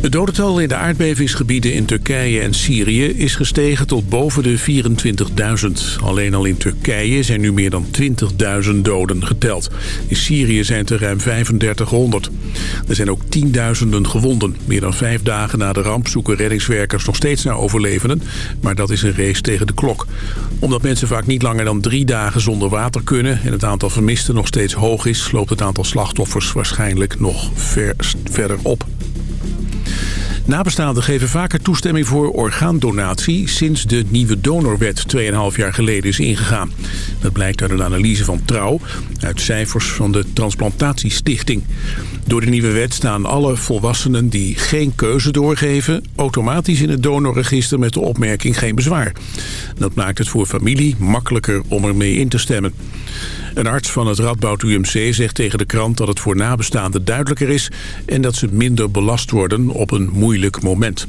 Het dodental in de aardbevingsgebieden in Turkije en Syrië is gestegen tot boven de 24.000. Alleen al in Turkije zijn nu meer dan 20.000 doden geteld. In Syrië zijn het er ruim 3500. Er zijn ook tienduizenden gewonden. Meer dan vijf dagen na de ramp zoeken reddingswerkers nog steeds naar overlevenden. Maar dat is een race tegen de klok. Omdat mensen vaak niet langer dan drie dagen zonder water kunnen... en het aantal vermisten nog steeds hoog is... loopt het aantal slachtoffers waarschijnlijk nog ver, verder op. Nabestaanden geven vaker toestemming voor orgaandonatie... sinds de nieuwe donorwet 2,5 jaar geleden is ingegaan. Dat blijkt uit een analyse van Trouw... uit cijfers van de Transplantatiestichting. Door de nieuwe wet staan alle volwassenen die geen keuze doorgeven... automatisch in het donorregister met de opmerking geen bezwaar. Dat maakt het voor familie makkelijker om ermee in te stemmen. Een arts van het Radboud UMC zegt tegen de krant dat het voor nabestaanden duidelijker is... en dat ze minder belast worden op een moeilijk moment.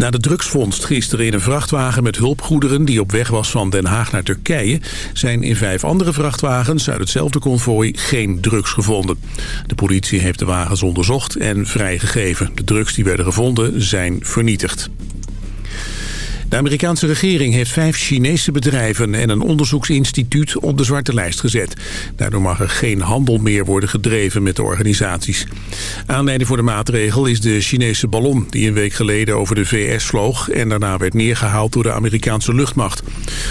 Na de drugsvondst gisteren in een vrachtwagen met hulpgoederen... die op weg was van Den Haag naar Turkije... zijn in vijf andere vrachtwagens uit hetzelfde konvooi geen drugs gevonden. De politie heeft de wagens onderzocht en vrijgegeven. De drugs die werden gevonden zijn vernietigd. De Amerikaanse regering heeft vijf Chinese bedrijven en een onderzoeksinstituut op de zwarte lijst gezet. Daardoor mag er geen handel meer worden gedreven met de organisaties. Aanleiding voor de maatregel is de Chinese ballon die een week geleden over de VS vloog en daarna werd neergehaald door de Amerikaanse luchtmacht.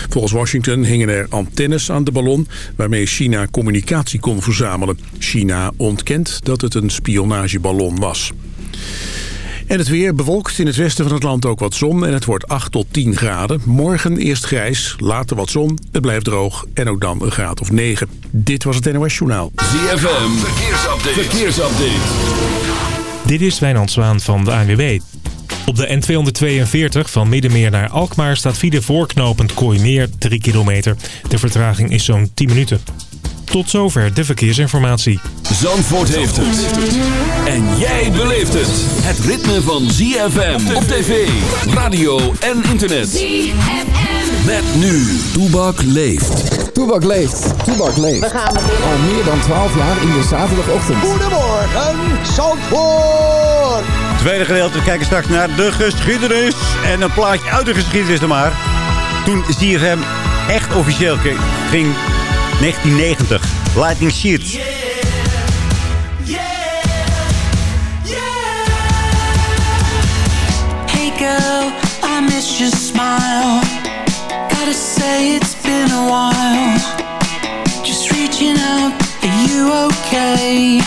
Volgens Washington hingen er antennes aan de ballon waarmee China communicatie kon verzamelen. China ontkent dat het een spionageballon was. En het weer bewolkt in het westen van het land ook wat zon en het wordt 8 tot 10 graden. Morgen eerst grijs, later wat zon, het blijft droog en ook dan een graad of 9. Dit was het NOS Journaal. ZFM, verkeersupdate. verkeersupdate. Dit is Wijnand Zwaan van de ANWB. Op de N242 van Middenmeer naar Alkmaar staat file voorknopend Kooimeer 3 kilometer. De vertraging is zo'n 10 minuten. Tot zover de verkeersinformatie. Zandvoort heeft het. En jij beleeft het. Het ritme van ZFM op tv, radio en internet. ZFM. Met nu. Toebak leeft. Toebak leeft. Toebak leeft. We gaan beginnen. Al meer dan 12 jaar in de zaterdagochtend. Goedemorgen, Zandvoort. Tweede gedeelte, we kijken straks naar de geschiedenis. En een plaatje uit de geschiedenis dan maar. Toen ZFM echt officieel ging 1990. Lightning Sheets. Hey girl, I miss your smile. Gotta say it's been a while. Just reaching out, are you okay?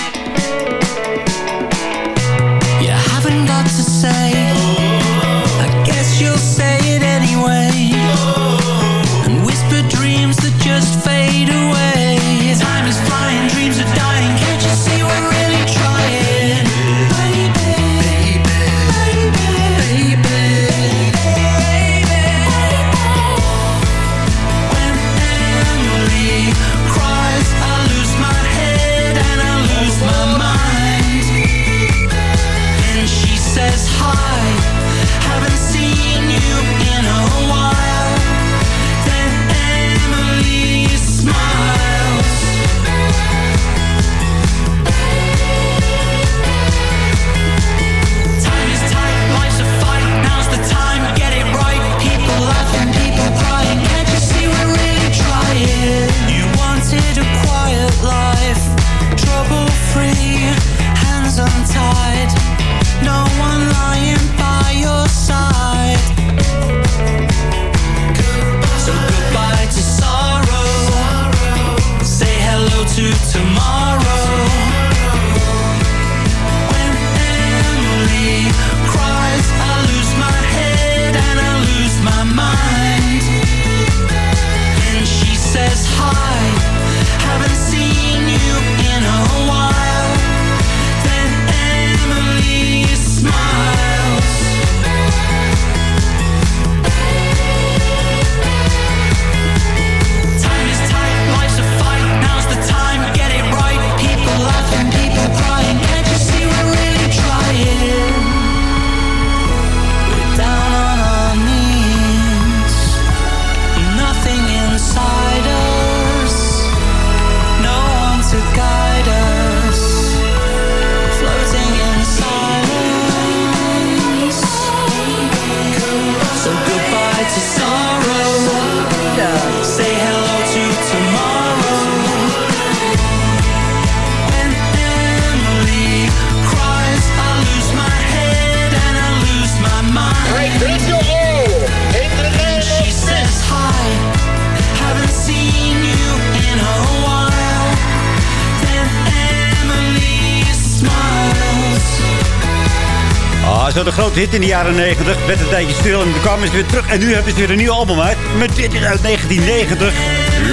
Grote hit in de jaren 90. Werd een tijdje stil en toen kwamen ze weer terug. En nu hebben ze weer een nieuw album uit. Met dit is uit 1990.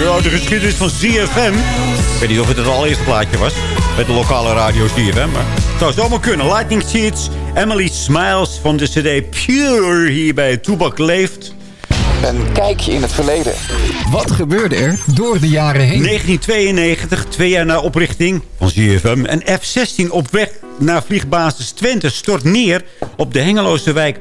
Ja, de geschiedenis van ZFM. Ik weet niet of het het allereerste plaatje was. Met de lokale radio ZFM. Maar het zou zomaar kunnen. Lightning Seeds. Emily Smiles van de cd Pure hier bij Toebak Leeft. Een kijkje in het verleden. Wat gebeurde er door de jaren heen? 1992, twee jaar na oprichting van ZFM. Een F-16 op weg naar vliegbasis Twente stort neer op de Hengeloze wijk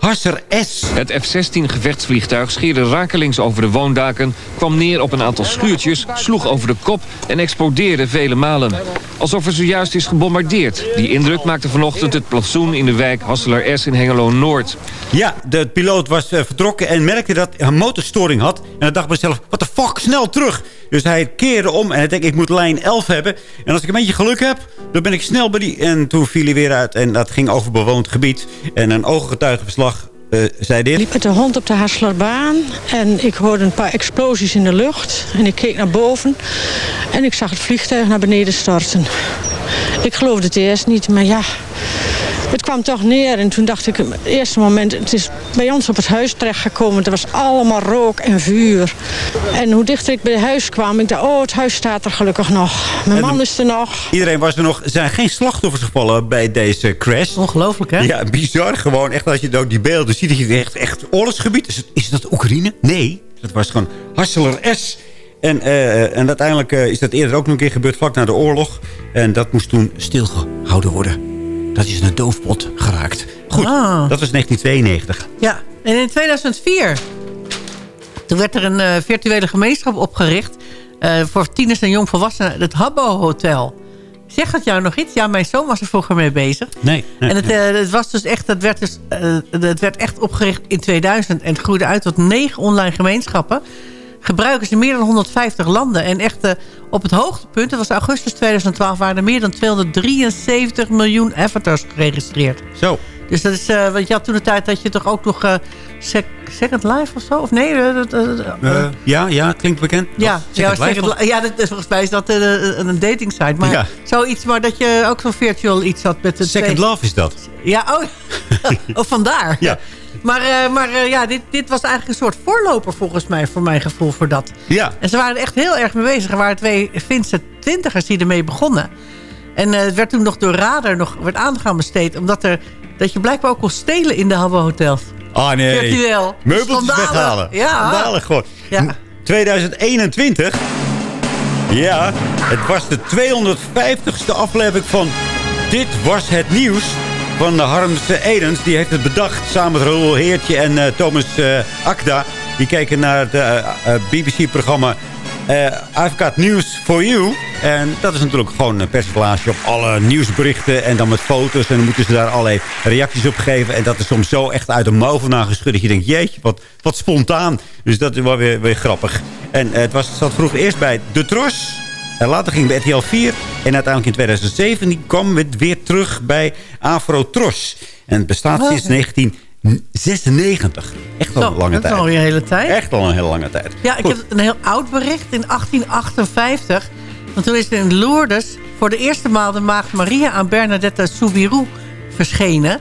Hasser S. Het F-16 gevechtsvliegtuig scheerde rakelings over de woondaken... kwam neer op een aantal schuurtjes, sloeg over de kop en explodeerde vele malen. Alsof er zojuist is gebombardeerd. Die indruk maakte vanochtend het plafsoen in de wijk Hasseler S in Hengelo-Noord. Ja, de piloot was eh, vertrokken en merkte dat hij een motorstoring had. En hij dacht bij zichzelf, wat de fuck, snel terug. Dus hij keerde om en hij dacht, ik moet lijn 11 hebben. En als ik een beetje geluk heb, dan ben ik snel bij die... En toen viel hij weer uit en dat ging over bewoond gebied. En een ooggetuigenverslag eh. Ik liep met de hond op de Hasselerbaan en ik hoorde een paar explosies in de lucht. En ik keek naar boven en ik zag het vliegtuig naar beneden storten. Ik geloofde het eerst niet, maar ja, het kwam toch neer. En toen dacht ik, het eerste moment, het is bij ons op het huis terechtgekomen. Er was allemaal rook en vuur. En hoe dichter ik bij het huis kwam, ik dacht, oh, het huis staat er gelukkig nog. Mijn En man de- is er nog. Iedereen was er nog. Er zijn geen slachtoffers gevallen bij deze crash. Ongelooflijk, hè? Ja, bizar gewoon. Echt als je ook die beelden ziet, dat je echt, echt oorlogsgebied. Is, het, is dat Oekraïne? Nee, dat was gewoon Hasseler S. En, eh, en uiteindelijk eh, is dat eerder ook nog een keer gebeurd, vlak na de oorlog. En dat moest toen stilgehouden worden. Dat is een doofpot geraakt. Goed, Ah. dat was 1992. Ja, en in 2004... toen werd er een eh, virtuele gemeenschap opgericht... eh, voor tieners en jongvolwassenen, het Habbo Hotel. Zegt dat jou nog iets? Ja, mijn zoon was er vroeger mee bezig. Nee. nee, En het, nee. eh, het, was dus echt, het, werd dus, het werd echt opgericht in 2000 en het groeide uit tot negen online gemeenschappen. Gebruiken ze in meer dan 150 landen. En echt eh, op het hoogtepunt, dat was augustus 2012, waren er meer dan 273 miljoen avatars geregistreerd. Zo. Dus dat is, eh, want je had toen de tijd dat je toch ook nog eh, Sec- Second Life of zo? Of nee? ja, ja, klinkt bekend. ja, Second Life ja dat, volgens mij is dat een dating site. Maar Ja. zoiets, maar dat je ook zo'n virtual iets had met Second twee- Love is dat. ja, oh, oh vandaar. Ja. Maar, eh, maar eh, ja, dit, dit was eigenlijk een soort voorloper volgens mij, voor mijn gevoel, voor dat. Ja. En ze waren er echt heel erg mee bezig. Er waren twee Finse twintigers die ermee begonnen. En eh, het werd toen nog door Radar nog werd aandacht aan besteed. Omdat er, dat je blijkbaar ook kon stelen in de Habbo Hotels. Ah, nee. Virtueel. Meubeltjes weghalen. Ja. Gewoon. Ja. 2021. Ja, het was de 250ste aflevering van Dit Was Het Nieuws. Van de Harmse Edens. Die heeft het bedacht samen met Roel Heertje en eh, Thomas eh, Akda. Die keken naar het eh, BBC-programma I've Got News For You. En dat is natuurlijk gewoon een persiflage op alle nieuwsberichten. En dan met foto's. En dan moeten ze daar allerlei reacties op geven. En dat is soms zo echt uit de mouw vandaan geschud. Dat je denkt, jeetje, wat, wat spontaan. Dus dat is wel weer, weer grappig. En het was, zat vroeger eerst bij De Tros. En later ging bij RTL 4. En uiteindelijk in 2017 kwam het weer terug bij Afro Tros. En het bestaat sinds 1996. Echt al Zo, een lange dat is tijd. al een hele tijd. Echt al een hele lange tijd. Ja, ik heb een heel oud bericht in 1858. Want toen is er in Lourdes voor de eerste maal de maagd Maria aan Bernadette Soubirou verschenen.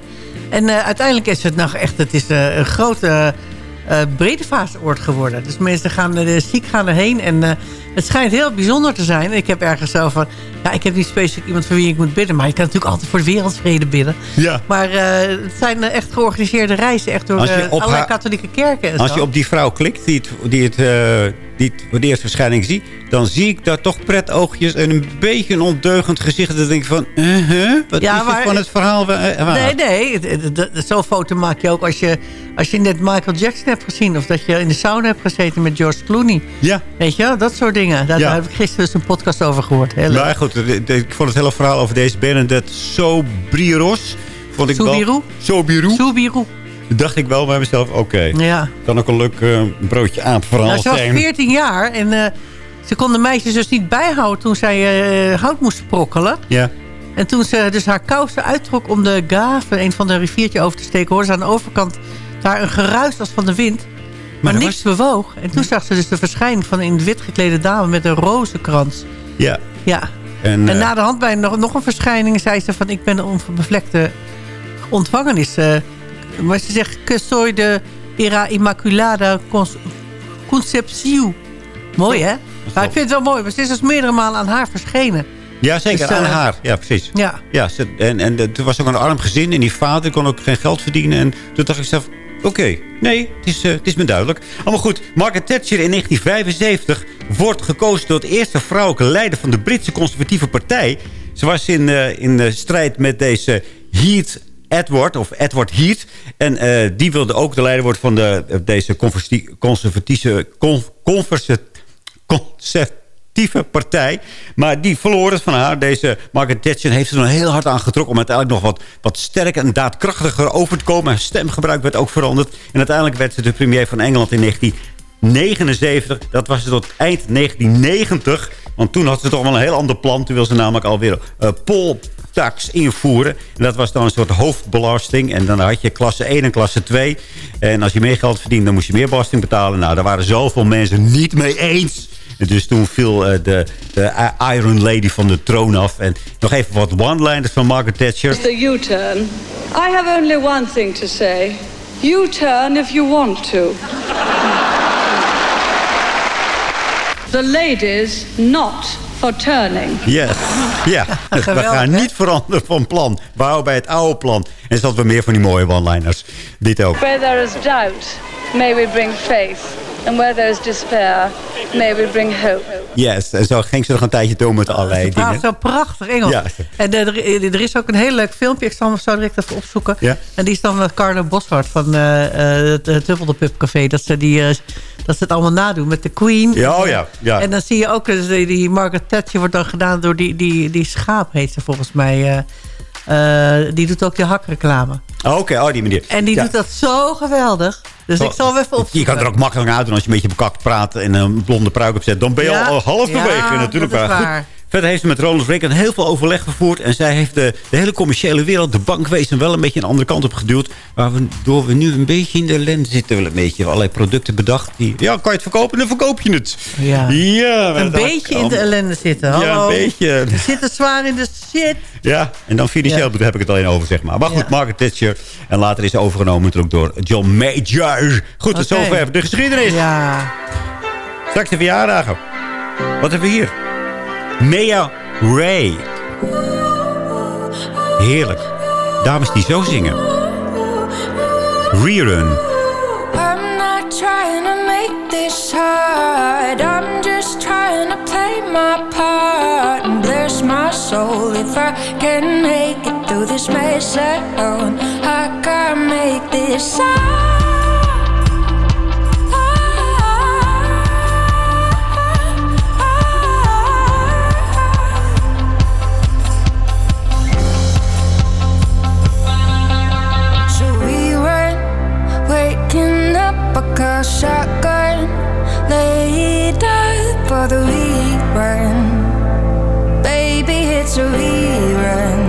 En eh, uiteindelijk is het nog echt het is, eh, een grote eh breedevaasoord geworden. Dus mensen gaan er ziek gaan erheen. En het schijnt heel bijzonder te zijn. Ik heb ergens zo van... Ja, ik heb niet specifiek iemand voor wie ik moet bidden. Maar je kan natuurlijk altijd voor de wereldvrede bidden. Ja. Maar eh, het zijn eh, echt georganiseerde reizen. Echt door allerlei haar- katholieke kerken. En Als zo. je op die vrouw klikt, die het, die het, eh, die het voor de eerste verschijning ziet... dan zie ik daar toch pret oogjes en een beetje een ondeugend gezicht. Dan denk ik van, uh -huh, wat Ja, is maar- van het verhaal? wa- waar? Nee, nee. het- het- het- Zo'n foto maak je ook als je, als je net Michael Jackson hebt gezien. Of dat je in de sauna hebt gezeten met George Clooney. Ja. Weet je dat soort dingen. Daar, Ja. daar heb ik gisteren dus een podcast over gehoord. Heel. Maar goed, ik vond het hele verhaal over deze Bernadette Sobriros... Vond ik Soubirou? wel... Soebiroe. dacht ik wel bij mezelf, oké. Ja. Kan ook een leuk eh, broodje aap verhaal Nou, ze was zijn. 14 jaar en eh, ze kon de meisjes dus niet bijhouden toen zij eh, hout moest sprokkelen. Ja. En toen ze dus haar kousen uittrok om de Gave, een van de riviertje over te steken, hoorde ze aan de overkant daar een geruis als van de wind. Maar, er niks bewoog. En toen zag ze dus de verschijning van een wit geklede dame met een rozenkrans. Ja. Ja. En, En eh, na de hand bij nog, nog een verschijning zei ze van ik ben een onbevlekte ontvangen is. eh, maar ze zegt, que soy de era immaculada concepciu. Mooi, hè? Maar ik vind het wel mooi, maar ze is dus meerdere malen aan haar verschenen. Ja, zeker. Dus, eh, aan haar. Ja, precies. Ja. Ja, ze, en, en er was ook een arm gezin. En die vader kon ook geen geld verdienen. En toen dacht ik zelf... Oké, nee, het is, eh, het is me duidelijk. Allemaal goed. Margaret Thatcher in 1975 wordt gekozen tot eerste vrouwelijke leider van de Britse conservatieve partij. Ze was in, eh, in eh, strijd met deze Heath Edward, of Edward Heath. En die wilde ook de leider worden van de, deze conservatieve... Con, conversa- conservatieve partij. Maar die verloor het van haar. Deze Margaret Thatcher heeft er nog heel hard aan getrokken... om uiteindelijk nog wat, wat sterker en daadkrachtiger over te komen. Haar stemgebruik werd ook veranderd. En uiteindelijk werd ze de premier van Engeland in 1979. Dat was ze tot eind 1990. Want toen had ze toch wel een heel ander plan. Toen wilde ze namelijk alweer uh, poltax invoeren. En dat was dan een soort hoofdbelasting. En dan had je klasse 1 en klasse 2. En als je meer geld verdiende, dan moest je meer belasting betalen. Nou, daar waren zoveel mensen niet mee eens. Dus toen viel eh, de, de Iron Lady van de troon af. En nog even wat one-liners van Margaret Thatcher. The U-turn. I have only one thing to say. U-turn if you want to. The ladies not for turning. Yes. Ja, we gaan niet veranderen van plan. We houden bij het oude plan. En zat weer meer van die mooie one-liners. Dit ook. Where there is doubt, may we bring faith. And where there is despair, may we bring hope. Yes, en zo ging ze nog een tijdje door met allerlei dingen. zo prachtig Engels. Ja. En eh, er, er is ook een heel leuk filmpje. Ik zal hem zo direct even opzoeken. Ja. En die is dan met Carlo Boshart van eh, eh, het, het Pub Café. Dat ze, die, eh, dat ze het allemaal nadoen met de Queen. Ja, oh ja, ja. En dan zie je ook, dus die, die Margaret Thatcher wordt dan gedaan door die, die, die schaap, heet ze volgens mij. eh, eh, die doet ook de hakreclame. Oh, Oké, oh, die manier. En die Ja. doet dat zo geweldig. Dus ik zal even opzoeken. Je kan er ook makkelijk uit doen als je een beetje bekakt praat en een blonde pruik opzet. Dan ben je Ja. al halverwege Ja, natuurlijk. dat is goed. Verder heeft ze met Ronald Reagan heel veel overleg gevoerd. En zij heeft de, de hele commerciële wereld, de bankwezen, wel een beetje een andere kant op geduwd. Waardoor we nu een beetje in de ellende zitten. Wel een beetje allerlei producten bedacht. Die, ja, kan je het verkopen, dan verkoop je het. Ja. Ja, Een beetje in de ellende zitten. Ja, Hallo. een beetje. We zitten zwaar in de shit. Ja, en dan financieel heb ik het alleen over, zeg maar. Maar goed, Ja. Margaret Thatcher. En later is ze overgenomen natuurlijk door John Major. Goed, tot Oké. zover de geschiedenis. Ja. Straks de verjaardagen. Wat hebben we hier? Mea Ray. Heerlijk. Dames die zo zingen. Rerun. I'm not trying to make this hard. I'm just trying to play my part and bless my soul. If I can make it through this mess alone, I can't make this sound. A shotgun laid out for the rerun. Baby, it's a rerun.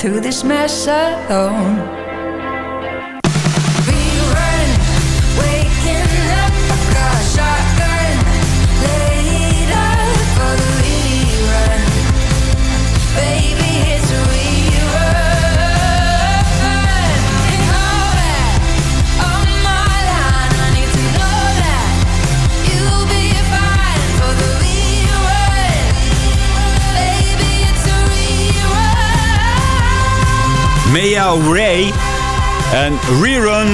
Through this mess alone. Ray en Rerun.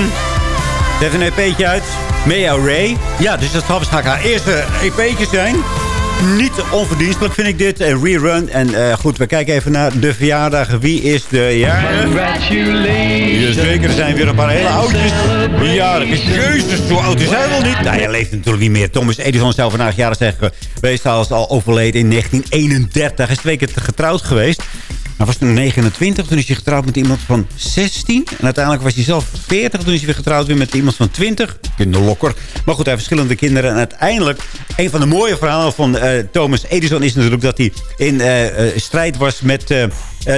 Ze heeft een EP'tje uit. Meow Ray. Ja, dus dat zal waarschijnlijk haar eerste EP'tje zijn. Niet onverdienstelijk vind ik dit. En Rerun. En eh, goed, we kijken even naar de verjaardagen. Wie is de jarig? Jazeker, er zijn weer een paar hele oudjes. Jarig. Jezus, zo oud is hij wel niet. Nou, hij leeft natuurlijk niet meer. Thomas Edison zou vandaag jaren zeggen. Hij is al overleden in 1931. Hij is twee keer getrouwd geweest. Hij was toen 29, toen is hij getrouwd met iemand van 16. En uiteindelijk was hij zelf 40, toen is hij weer getrouwd weer met iemand van 20. Kinderlokker. Maar goed, hij heeft verschillende kinderen. En uiteindelijk, een van de mooie verhalen van eh, Thomas Edison is natuurlijk dat hij in eh, eh, strijd was met eh,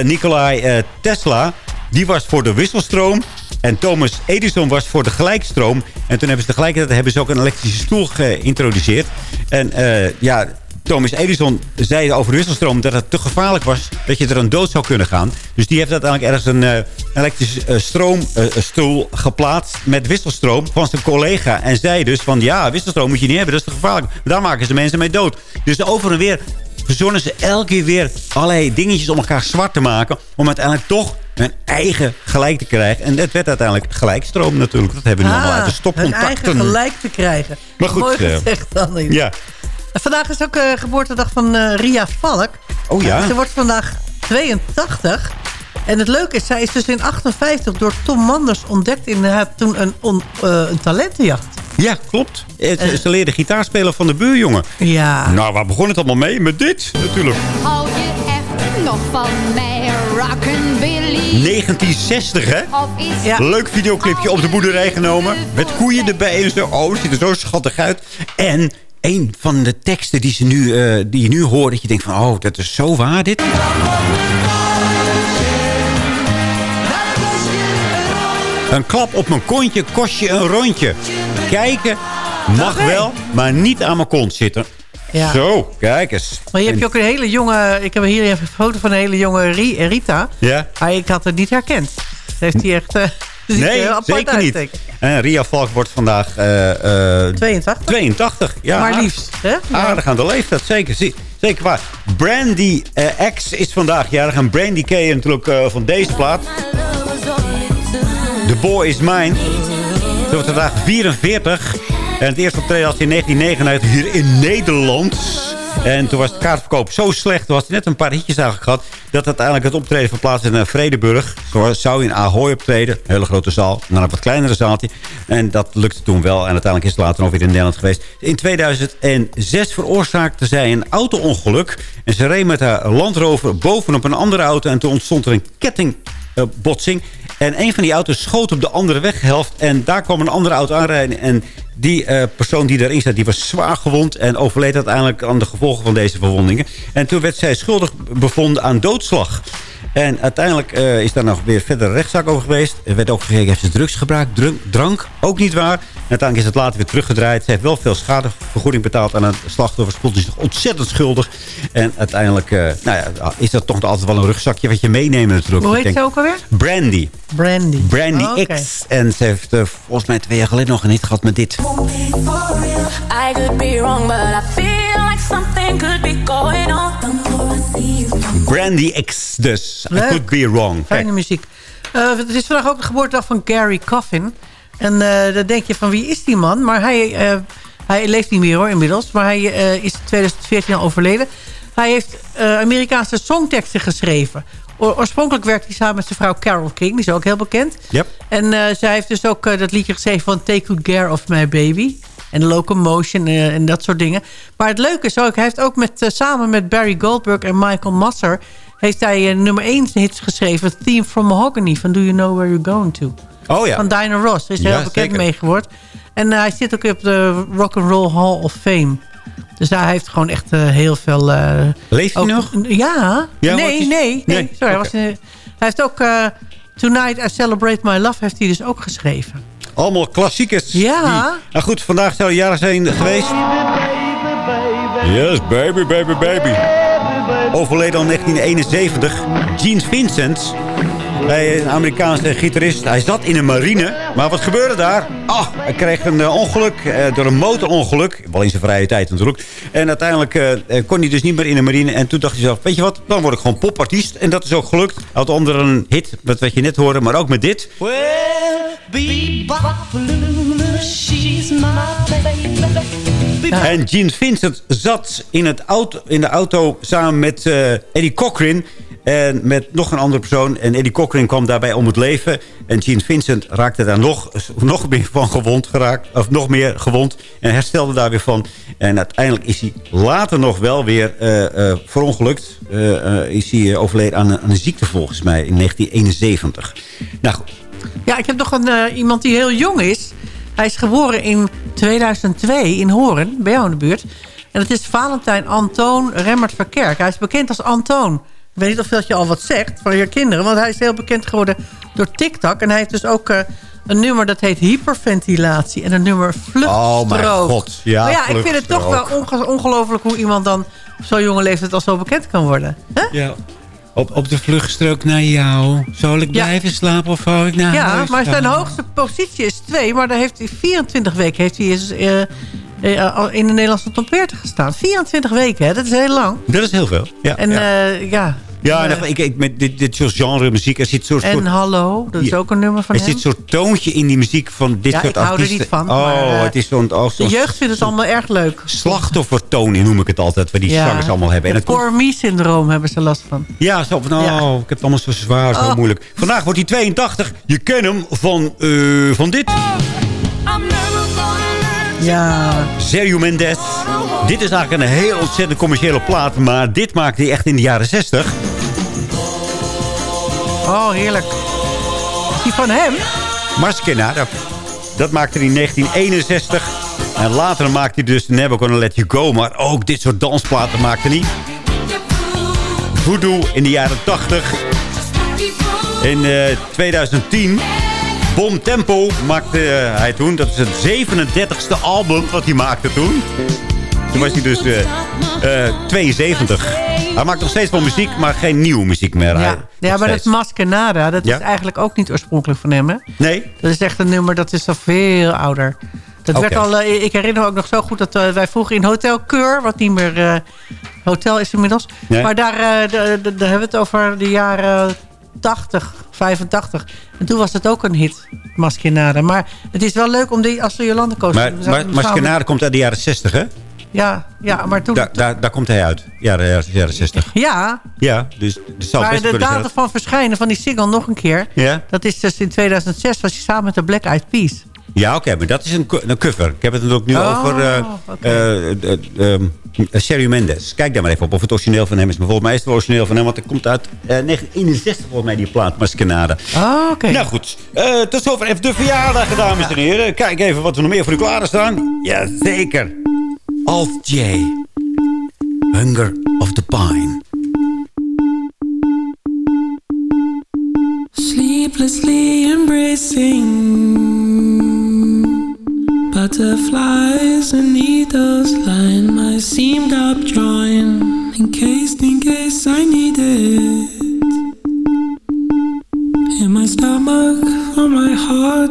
Nikolai Tesla. Die was voor de wisselstroom. En Thomas Edison was voor de gelijkstroom. En toen hebben ze tegelijkertijd hebben ze ook een elektrische stoel geïntroduceerd. En ja, Thomas Edison zei over de wisselstroom dat het te gevaarlijk was dat je er een dood zou kunnen gaan. Dus die heeft uiteindelijk ergens een eh, elektrische eh, stroomstoel geplaatst met wisselstroom van zijn collega. En zei dus van ja, wisselstroom moet je niet hebben, dat is te gevaarlijk. Daar maken ze mensen mee dood. Dus over en weer verzonnen ze elke keer weer allerlei dingetjes om elkaar zwart te maken. Om uiteindelijk toch hun eigen gelijk te krijgen. En dat werd uiteindelijk gelijkstroom natuurlijk. Dat hebben we nu allemaal uit de hun stopcontacten. eigen gelijk te krijgen. Maar goed, Mooi eh, gezegd dan. Ja. Vandaag is ook uh, geboortedag van eh, Ria Valk. Oh ja? Ze wordt vandaag 82. En het leuke is, zij is dus in 58 door Tom Manders ontdekt in uh, toen een, on, uh, een talentenjacht. Ja, klopt. Ze, ze leerde gitaar spelen van de buurjongen. Ja. Nou, waar begon het allemaal mee? Met dit, natuurlijk. Hou je echt nog van mij, rockabilly? 1960, hè? Ja. Leuk videoclipje op de boerderij genomen. Met koeien erbij en zo. Oh, het ziet er zo schattig uit. En een van de teksten die, ze nu, eh, die je nu hoort... dat je denkt van, oh, dat is zo waar, dit. Een klap op mijn kontje kost je een rondje. Kijken mag wel, maar niet aan mijn kont zitten. Ja. Zo, kijk eens. Maar je hebt ook een hele jonge... Ik heb hier even een foto van een hele jonge Ri- Rita. Ja. Maar ik had het niet herkend. Dat heeft hij echt... eh, Nee, apart zeker niet. En Ria Valk wordt vandaag eh, eh, 82. 82. Ja, maar liefst. Hè? Aardig aan de leeftijd, zeker. Zeker waar. Brandy eh, X is vandaag jarig. En Brandy je natuurlijk eh, van deze plaat. The Boy Is Mine. Ze wordt vandaag 44. En het eerste optreden had ze in 1999 hier in Nederland. En toen was de kaartverkoop zo slecht. Toen had ze net een paar hitjes eigenlijk gehad. Dat uiteindelijk het optreden verplaatst in eh, Vredeburg. Zo zou in Ahoy optreden. Een hele grote zaal. Naar een wat kleinere zaaltje. En dat lukte toen wel. En uiteindelijk is het later nog weer in Nederland geweest. In 2006 veroorzaakte zij een auto-ongeluk. En ze reed met haar Land Rover bovenop een andere auto. En toen ontstond er een kettingbotsing. En een van die auto's schoot op de andere weghelft. En daar kwam een andere auto aanrijden. En die eh, persoon die daarin zat, die was zwaar gewond. En overleed uiteindelijk aan de gevolgen van deze verwondingen. En toen werd zij schuldig bevonden aan doodslag. En uiteindelijk eh, is daar nog weer verder een rechtszaak over geweest. Er werd ook gekeken, heeft ze drugs gebruikt? Drank, drank? Ook niet waar. En uiteindelijk is het later weer teruggedraaid. Ze heeft wel veel schadevergoeding betaald aan het slachtoffer. Ze voelt zich ontzettend schuldig. En uiteindelijk eh, nou ja, is dat toch altijd wel een rugzakje wat je meeneemt natuurlijk. Hoe Ik heet denk- ze ook alweer? Brandy. Brandy. Brandy Oh. X. En ze heeft eh, volgens mij twee jaar geleden nog een hit gehad met dit. I could be wrong, but I feel like something could be going on. Brandy X dus. I Leuk. could be wrong. Fijne muziek. Eh, het is vandaag ook de geboortedag van Gary Coffin. En eh, dan denk je van wie is die man? Maar hij, eh, hij leeft niet meer hoor inmiddels. Maar hij is in 2014 al overleden. Hij heeft Amerikaanse songteksten geschreven. Oorspronkelijk werkte hij samen met zijn vrouw Carole King. Die is ook heel bekend. Yep. En zij heeft dus ook dat liedje geschreven van Take Good Care of My Baby. En Locomotion eh, en dat soort dingen. Maar het leuke is ook, hij heeft ook met, eh, samen met Barry Goldberg en Michael Masser... heeft hij eh, nummer 1 hits geschreven. Theme from Mahogany van Do You Know Where You're Going To. Oh ja. Van Dinah Ross. Daar is Ja, heel bekend zeker. mee geworden. En hij zit ook op de Rock and Roll Hall of Fame. Dus hij heeft gewoon echt heel veel... eh, Leeft hij ook- nog? Ja. Ja, nee, is- nee, nee, Nee, Sorry, hij, oké. was, hij heeft ook... Tonight I Celebrate My Love heeft hij dus ook geschreven. Allemaal klassiekers. Ja. Die- nou goed, vandaag zou het jaren zijn geweest. Yes, baby, baby, baby. Overleden al 1971. Gene Vincent. Is een Amerikaanse gitarist. Hij zat in een marine. Maar wat gebeurde daar? Ah, hij kreeg een eh, ongeluk eh, door een motorongeluk. Wel in zijn vrije tijd natuurlijk. En uiteindelijk eh, kon hij dus niet meer in de marine. En toen dacht hij zelf, weet je wat? Dan word ik gewoon popartiest. En dat is ook gelukt. Hij had onder een hit, wat je net hoorde, maar ook met dit. Well, bebop, Baby. En Gene Vincent zat in, het auto, in de auto samen met eh, Eddie Cochran. En met nog een andere persoon. En Eddie Cochran kwam daarbij om het leven. En Gene Vincent raakte daar nog, nog meer van gewond geraakt. Of nog meer gewond. En herstelde daar weer van. En uiteindelijk is hij later nog wel weer eh, eh, verongelukt. Eh, eh, is hij overleden aan een, aan een ziekte volgens mij in 1971. Nou goed. Ja, ik heb nog een, eh, iemand die heel jong is. Hij is geboren in 2002 in Horen, bij jou in de buurt. En dat is Valentijn Antoon Remmert Verkerk. Hij is bekend als Antoon. Ik weet niet of dat je al wat zegt van je kinderen. Want hij is heel bekend geworden door TikTok. En hij heeft dus ook eh, een nummer dat heet hyperventilatie. En een nummer vluchtstrook. Oh mijn god. Ja, maar ja, ik vind het toch wel onge- ongelooflijk hoe iemand dan op zo'n jonge leeftijd al zo bekend kan worden. Hè? Ja. Op, op de vluchtstrook naar jou. Zal ik Ja. blijven slapen of hou ik naar Ja, huis maar zijn hoogste positie is 2. Maar daar heeft hij 24 weken heeft hij eh, eh, in de Nederlandse top 40 gestaan. 24 weken, hè? dat is heel lang. Dat is heel veel. Ja, En ja. eh, ja. Ja en ik, ik, met dit, dit soort genre muziek, er zit zo'n en soort... Hallo, dat is Ja. ook een nummer van Er hem. zit zo'n toontje in die muziek van dit Ja, soort ik hou er artiesten. niet van, Oh, maar, eh, het is zo'n... Oh, De jeugd vindt het allemaal erg leuk. slachtoffertoon noem ik het altijd, waar die Ja. zangers allemaal hebben. En Het Poor Me-syndroom hebben ze last van. ja, zo van, oh, Ja. ik heb het allemaal zo zwaar, zo Oh. moeilijk. Vandaag wordt hij 82. Je kent hem van, eh, van dit. Ja. Sergio Mendes. Dit is eigenlijk een heel ontzettend commerciële plaat. Maar dit maakte hij echt in de jaren 60. Oh, heerlijk. Die van hem? Maskenada. Dat maakte hij in 1961. En later maakte hij dus Never Gonna Let You Go. Maar ook dit soort dansplaten maakte hij. Voodoo in de jaren 80. In eh, 2010. Bom Tempo maakte eh, hij toen. Dat is het 37ste album wat hij maakte toen. Toen was hij dus eh, eh, 72. Hij maakt nog steeds wel muziek, maar geen nieuwe muziek meer. Ja, ja maar dat. Maskenada, dat Ja? is eigenlijk ook niet oorspronkelijk van hem, hè? Nee? Dat is echt een nummer, dat is al veel ouder. Dat werd al, eh, ik herinner me ook nog zo goed dat eh, wij vroeger in Hotel Keur... wat niet meer eh, hotel is inmiddels... Nee. maar daar, eh, daar hebben we het over de jaren 80, 85. En toen was het ook een hit, Maskenada. Maar het is wel leuk om die als de Jolande koos Maar, maar Maskenade komt uit de jaren 60, hè? Ja, ja, maar toen... Daar, komt hij uit. Jaren, jaren, jaren 60. Ja, Ja, dus maar best de datum van verschijnen van die single nog een keer... Ja, dat is dus in 2006 was hij samen met de Black Eyed Peas. ja oké, maar dat is een, een cover. Ik heb het natuurlijk nu Oh, over eh, eh, ehm, Sergio Mendes. Kijk daar maar even op of het origineel van hem is. Maar volgens mij is het origineel van hem, want het komt uit eh, 1961 volgens mij die plaat Maskenade. Oh, oké. Nou goed, eh tot zover even de verjaardag, dames en heren. Kijk even wat we nog meer voor u klaar staan. Jazeker. Alt J. Hunger of the Pine. Sleeplessly embracing butterflies and needles line my seamed up drawing in case, in case I need it. In my stomach, on my heart,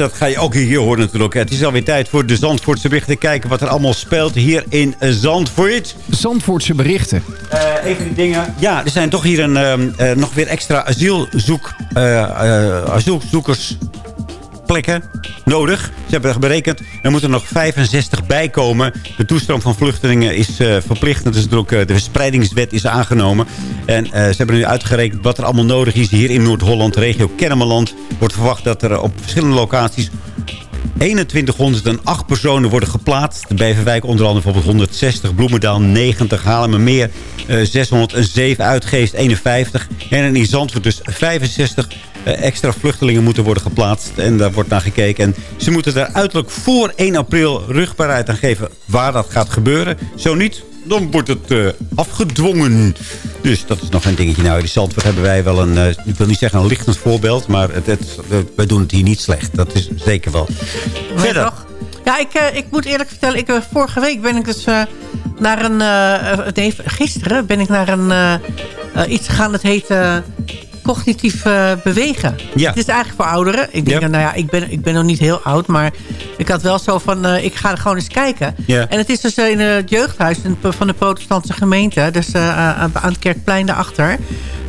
Dat ga je ook hier horen natuurlijk. Het is alweer tijd voor de Zandvoortse berichten. Kijken wat er allemaal speelt hier in Zandvoort. Zandvoortse berichten. Eh, even die dingen. Ja, er zijn toch hier een, ehm, eh, nog weer extra asielzoek, eh, asielzoekers plekken nodig. Ze hebben berekend, er moeten nog 65 bijkomen. De toestroom van vluchtelingen is eh, verplicht. Dat is natuurlijk, eh, de verspreidingswet is aangenomen. En eh, ze hebben nu uitgerekend wat er allemaal nodig is. Hier in Noord-Holland, regio Kennemerland... wordt verwacht dat er op verschillende locaties 2108 personen worden geplaatst. Beverwijk onder andere bijvoorbeeld 160. Bloemendaal 90. Haarlemmermeer eh 607. Uitgeest 51. En in Zandvoort dus 65 eh, extra vluchtelingen moeten worden geplaatst. En daar wordt naar gekeken. En ze moeten daar uiterlijk voor 1 april rugbaarheid aan geven waar dat gaat gebeuren. Zo niet, dan wordt het eh, afgedwongen. Dus dat is nog een dingetje. Nou, in Zandvoort hebben wij wel een, eh, ik wil niet zeggen een lichtend voorbeeld. Maar het, het, wij doen het hier niet slecht. Dat is zeker wel. Verder. toch? Ja, ik, eh, ik moet eerlijk vertellen, ik, vorige week ben ik dus eh, naar een... nee, gisteren ben ik naar een iets gegaan dat heet eh, cognitief eh, bewegen. Ja. Het is eigenlijk voor ouderen. Ik denk, Ja. nou ja, ik ben, ik ben nog niet heel oud, maar ik had wel zo van, eh, ik ga er gewoon eens kijken. Ja. En het is dus in het jeugdhuis van de protestantse gemeente, dus eh, aan het Kerkplein daarachter.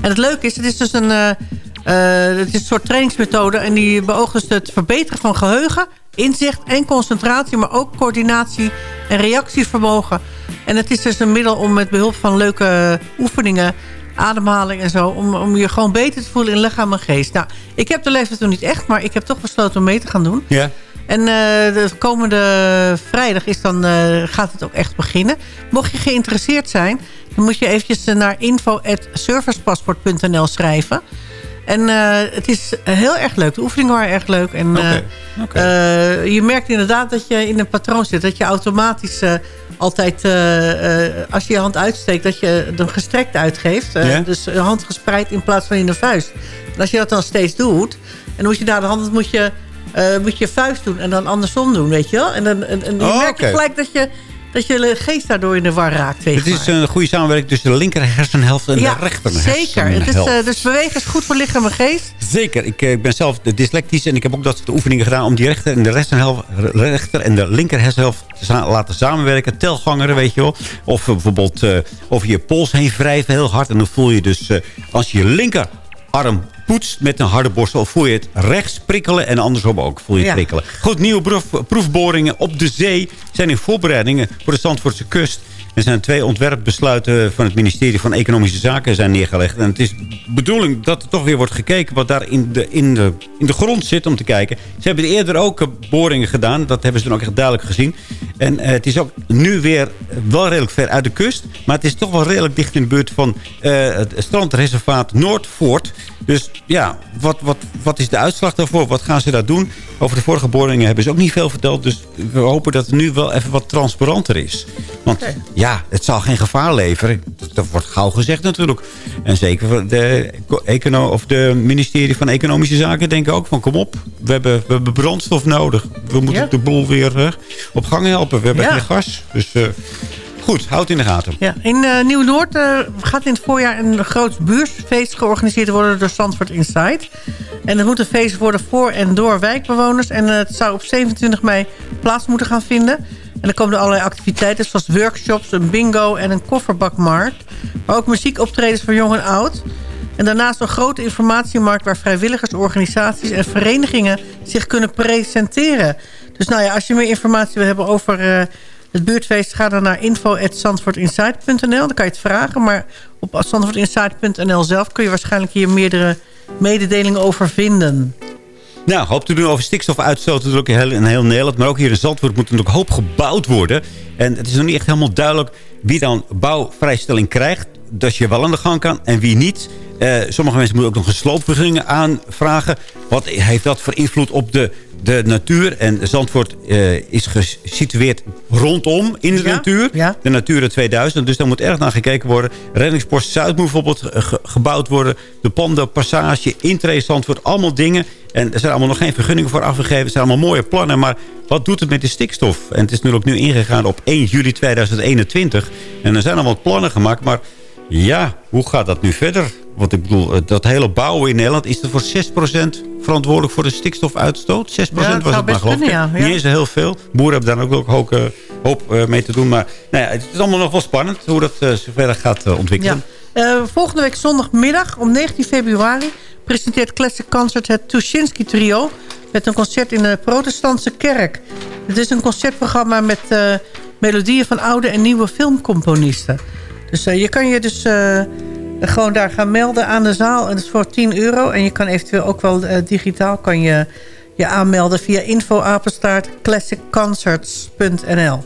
En het leuke is, het is dus een... het is een soort trainingsmethode en die beoogt dus het verbeteren van geheugen, inzicht en concentratie, maar ook coördinatie en reactievermogen. En het is dus een middel om met behulp van leuke oefeningen, ademhaling en zo, om, om je gewoon beter te voelen in lichaam en geest. Nou, ik heb de leeftijd nog niet echt, maar ik heb toch besloten om mee te gaan doen. Ja. En eh, de komende vrijdag is dan, eh, gaat het ook echt beginnen. Mocht je geïnteresseerd zijn, dan moet je eventjes eh, naar info.servicepaspoort.nl schrijven. En het is heel erg leuk. De oefeningen waren erg leuk. En je merkt inderdaad dat je in een patroon zit. Dat je automatisch altijd, eh, eh, als je je hand uitsteekt, dat je hem gestrekt uitgeeft. Eh. Dus de hand gespreid in plaats van in de vuist. En als je dat dan steeds doet, en moet je naar de hand, moet je, moet je vuist doen en dan andersom doen, weet je wel. En dan en, en je Oh, merkt je gelijk dat je, dat je geest daardoor in de war raakt. Het is maar. een goede samenwerking tussen de linker hersenhelft en ja, de rechter zeker. Het is, hersenhelft. eh, dus bewegen is goed voor lichaam en geest. Zeker. Ik, eh, ik ben zelf dyslectisch en ik heb ook dat soort oefeningen gedaan... om die rechter en de, hersenhelft, rechter en de linker hersenhelft te laten samenwerken. Telgangeren, weet je wel. Of eh, bijvoorbeeld eh, over je pols heen wrijven heel hard. En dan voel je dus, als je je linkerarm poetst met een harde borstel... voel je het rechts prikkelen en andersom ook voel je het prikkelen. Goed, nieuwe proef- proefboringen op de zee zijn in voorbereidingen voor de Zandvoortse kust... Er zijn twee ontwerpbesluiten van het ministerie van Economische Zaken zijn neergelegd. En het is bedoeling dat er toch weer wordt gekeken wat daar in de, in de, in de grond zit om te kijken. Ze hebben eerder ook eh, boringen gedaan. Dat hebben ze dan ook echt duidelijk gezien. En eh, het is ook nu weer wel redelijk ver uit de kust. Maar het is toch wel redelijk dicht in de buurt van eh, het strandreservaat Noordvoort. Dus ja, wat, wat, wat is de uitslag daarvoor? Wat gaan ze daar doen? Over de vorige boringen hebben ze ook niet veel verteld. Dus we hopen dat het nu wel even wat transparanter is. Want ja, het zal geen gevaar leveren. Dat, wordt gauw gezegd natuurlijk. En zeker de, econo of de ministerie van Economische Zaken denken ook van... kom op, we hebben, we hebben brandstof nodig. We moeten Ja. de boel weer eh, op gang helpen. We hebben Ja. geen gas. Dus eh, goed, houd in de gaten. Ja, in eh, Nieuw-Noord gaat in het voorjaar een groot buurtfeest georganiseerd worden door Zandvoort Inside. En het moet een feest worden voor en door wijkbewoners. En het zou op 27 mei plaats moeten gaan vinden. En er komen er allerlei activiteiten zoals workshops, een bingo en een kofferbakmarkt. Maar ook muziekoptredens voor jong en oud. En daarnaast een grote informatiemarkt waar vrijwilligers, organisaties en verenigingen zich kunnen presenteren. Dus nou ja, als je meer informatie wil hebben over eh, het buurtfeest, ga dan naar info.zandvoortinsight.nl. Dan kan je het vragen, maar op zandvoortinsight.nl zelf kun je waarschijnlijk hier meerdere mededelingen over vinden. Nou, hoop te doen over stikstofuitstoot in heel, in heel Nederland. Maar ook hier in Zandvoort moet natuurlijk hoop gebouwd worden. En het is nog niet echt helemaal duidelijk wie dan bouwvrijstelling krijgt. Dat je wel aan de gang kan en wie niet. Eh, sommige mensen moeten ook nog een sloopvergunning aanvragen. Wat heeft dat voor invloed op de, de natuur? En Zandvoort eh, is gesitueerd rondom in de Ja, natuur. ja. De Natura 2000. Dus daar moet erg naar gekeken worden. Reddingspost Zuid moet bijvoorbeeld ge- ge- gebouwd worden. De Panda Passage, Intree Zandvoort. Allemaal dingen. En er zijn allemaal nog geen vergunningen voor afgegeven. Het zijn allemaal mooie plannen. Maar wat doet het met de stikstof? En het is nu ook nu ingegaan op 1 juli 2021. En er zijn al wat plannen gemaakt. Maar Ja, hoe gaat dat nu verder? Want ik bedoel, eh, dat hele bouwen in Nederland... is er voor 6% verantwoordelijk voor de stikstofuitstoot? 6% Ja, het was het maar, geloof kunnen, ja. Ja. Niet eens heel veel. Boeren hebben daar ook nog hoop, eh, hoop eh, mee te doen. Maar nou ja, het is allemaal nog wel spannend... hoe dat zo verder gaat ontwikkelen. Ja. Volgende week zondagmiddag om 19 februari... presenteert Classic Concert het Tuschinski Trio... met een concert in de protestantse kerk. Het is een concertprogramma met melodieën van oude en nieuwe filmcomponisten. Dus je kan je dus gewoon daar gaan melden aan de zaal. En dat is voor 10 euro. En je kan eventueel ook wel eh, digitaal kan je, je aanmelden... via info-apenstaart classicconcerts.nl.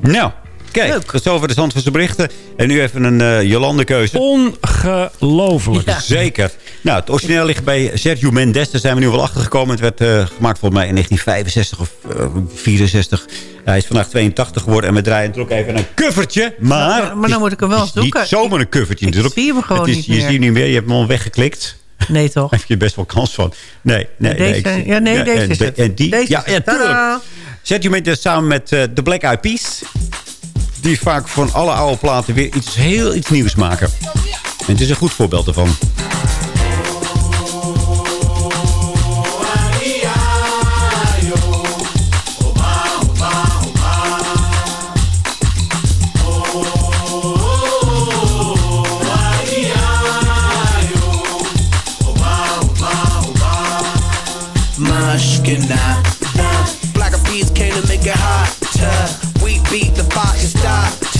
Nou, kijk, tot zover de Zandvoortse berichten. En nu even een eh Jolande keuze. Ongelooflijk. Zeker. Nou, het origineel ligt bij Sergio Mendes. Daar zijn we nu wel achter gekomen. Het werd eh, gemaakt volgens mij in 1965 of eh, 64. Hij is vandaag 82 geworden. En we draaien natuurlijk even een covertje. Maar, Maar- maar dan moet ik hem wel het is zoeken. niet zomaar een covertje natuurlijk. zie hem gewoon het is, niet Je meer. ziet hem niet meer. Je hebt hem al weggeklikt. Nee, toch? Daar heb je best wel kans van. Nee, nee. Deze- nee, ik ja, nee, deze en, is de- het. En die, Deze ja, is ja, tuurlijk. Sergio Mendes samen met eh, de Black Eyed Peas. Die vaak van alle oude platen weer iets heel iets nieuws maken. En het is een goed voorbeeld ervan.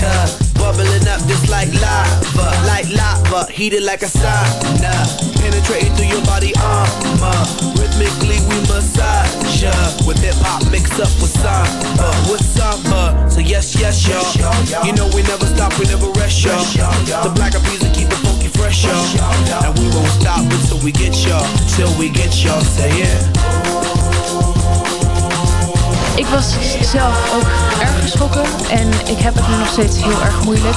Start. Bubbling up just like lava. Like lava, heated like a sauna. Penetrating through your body armor. Rhythmically we massage ya. With hip hop mixed up with samba. With samba. So yes, yes, y'all. You know we never stop, we never rest, y'all. The black peas keep it funky fresh, y'all. And we won't stop until we get y'all. Till we get y'all. Say it. Ik was zelf ook erg geschrokken en ik heb het nu nog steeds heel erg moeilijk.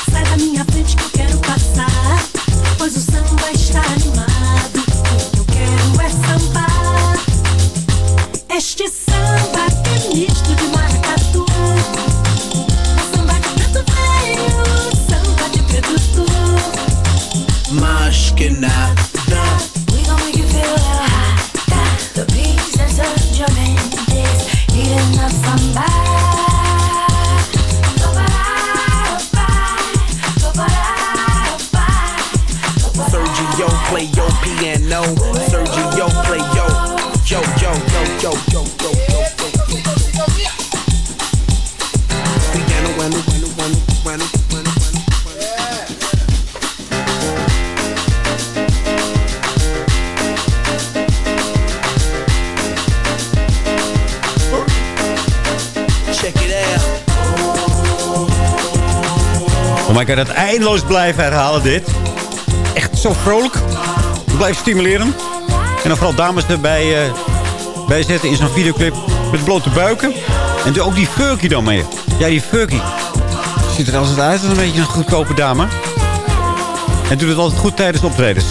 Het eindeloos blijven herhalen dit. Echt zo vrolijk. Blijf stimuleren. En dan vooral dames erbij eh, bij zetten in zo'n videoclip met blote buiken. En doe ook die furky dan mee. Ja, die furky. Ziet er altijd uit als een beetje een goedkope dame. En doet het altijd goed tijdens optredens.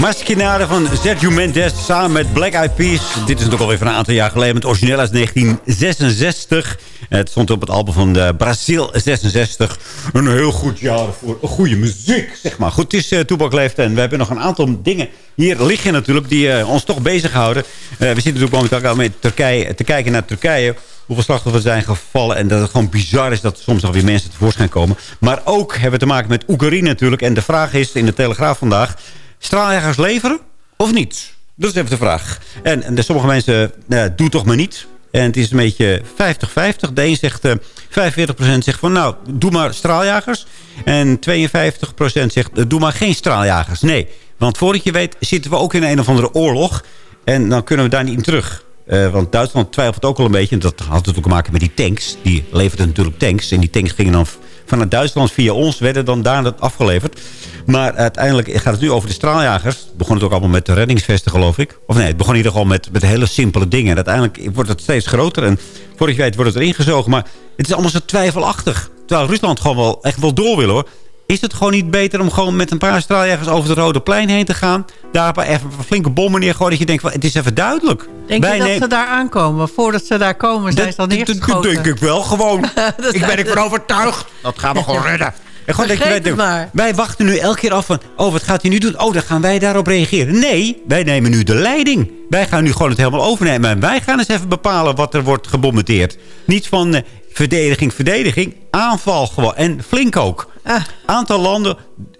Maskinade van Sergio Mendes samen met Black Eyed Peas. Dit is natuurlijk alweer van een aantal jaar geleden. Het origineel uit 1966. Het stond op het album van de Brazil 66. Een heel goed jaar voor goede muziek, zeg maar. Goed, het is uh, en we hebben nog een aantal dingen hier liggen natuurlijk... die uh, ons toch bezighouden. Uh, we zitten natuurlijk momenteel met Turkije, te kijken naar Turkije hoeveel slachtoffers zijn gevallen. En dat het gewoon bizar is dat soms nog weer mensen tevoorschijn komen. Maar ook hebben we te maken met Oekraïne natuurlijk. En de vraag is in de Telegraaf vandaag... straaljagers leveren of niet? Dat is even de vraag. En, en de sommige mensen, uh, doe toch maar niet. En het is een beetje 50-50. De een zegt, uh, 45% zegt van nou, doe maar straaljagers. En 52% zegt, doe maar geen straaljagers. Nee, want voordat je weet zitten we ook in een of andere oorlog. En dan kunnen we daar niet in terug. Want Duitsland twijfelt ook al een beetje. En dat had natuurlijk te maken met die tanks. Die leverden natuurlijk tanks. En die tanks gingen dan vanuit Duitsland via ons. Werden dan daar afgeleverd. Maar uiteindelijk gaat het nu over de straaljagers. Het begon het ook allemaal met de reddingsvesten geloof ik. Of nee, het begon in ieder geval met, met hele simpele dingen. En uiteindelijk wordt het steeds groter. En je weet wordt het erin gezogen. Maar het is allemaal zo twijfelachtig. Terwijl Rusland gewoon wel echt wel door wil hoor. Is het gewoon niet beter om gewoon met een paar straaljagers over het Rode Plein heen te gaan? Daar even een flinke bommen neergooien. Dat je denkt, van, het is even duidelijk. Denk je dat ze daar aankomen? Voordat ze daar komen zijn ze dan neergeschoten? Dat denk ik wel gewoon. ik ben ervan overtuigd. Dat gaan we gewoon redden. En gewoon Vergeet dat je, het maar. Wij wachten nu elke keer af van... oh, wat gaat hij nu doen? Oh, dan gaan wij daarop reageren. Nee, wij nemen nu de leiding. Wij gaan nu gewoon het helemaal overnemen. En wij gaan eens even bepalen wat er wordt gebombardeerd. Niet van eh, verdediging, verdediging. Aanval gewoon. En flink ook. Ah. Aantal landen...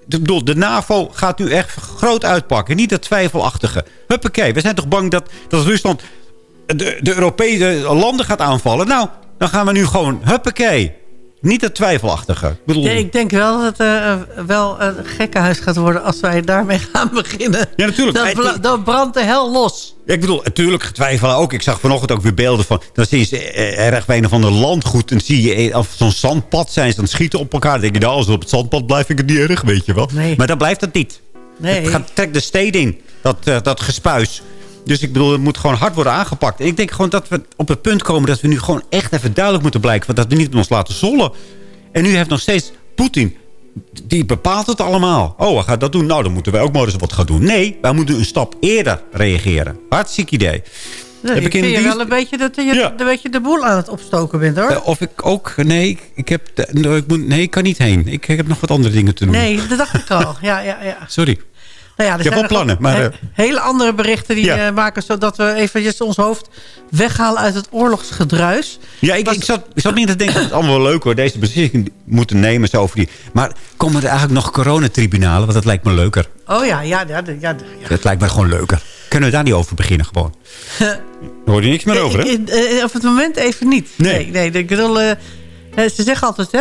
De, bedoel, de NAVO gaat nu echt groot uitpakken. Niet dat twijfelachtige. Huppakee, we zijn toch bang dat, dat Rusland... De, de Europese landen gaat aanvallen. Nou, dan gaan we nu gewoon... Huppakee. Niet het twijfelachtige. Ik, bedoel, ik denk wel dat het uh, wel een gekkenhuis gaat worden als wij daarmee gaan beginnen. Ja, natuurlijk. Dan, dan brandt de hel los. Ik bedoel, natuurlijk twijfelen ook. Ik zag vanochtend ook weer beelden van... dan zie je ze eh, erg bij een of ander landgoed... en zie je eh, of zo'n zandpad zijn ze dan schieten op elkaar. Dan denk je, nou, als we op het zandpad blijf ik het niet erg, weet je wel. Nee. Maar dan blijft het niet. Nee. Het gaat, trekt de steden in, dat, eh, dat gespuis. Dus ik bedoel, het moet gewoon hard worden aangepakt. En ik denk gewoon dat we op het punt komen... dat we nu gewoon echt even duidelijk moeten blijken... dat we niet ons laten zollen. En nu heeft nog steeds Poetin... die bepaalt het allemaal. Oh, hij gaat dat doen. Nou, dan moeten wij ook maar eens wat gaan doen. Nee, wij moeten een stap eerder reageren. Hartstikke idee. Nee, Heb ik ik in vind je dienst- wel een beetje dat je Ja. een beetje de boel aan het opstoken bent, hoor. Eh, of ik ook... Nee, ik heb, de- ik moet, nee, ik kan niet heen. Ik, ik heb nog wat andere dingen te doen. Nee, dat dacht ik al. Ja, ja, ja. Sorry. Nou ja, er Ik heb wel plannen, maar, he- hele andere berichten die Ja. eh, maken... zodat we eventjes ons hoofd weghalen uit het oorlogsgedruis. Ja, ik, ik, zat, ik zat niet te denken, het is allemaal wel leuk hoor. Deze beslissing moeten nemen zo over die... Maar komen er eigenlijk nog coronatribunalen? Want dat lijkt me leuker. Oh ja, ja, ja, ja, ja. Dat lijkt me gewoon leuker. Kunnen we daar niet over beginnen gewoon? Daar hoor je niks meer over, hè? Eh, eh, op het moment even niet. Nee. nee, ik bedoel, eh, eh, ze zeggen altijd, hè,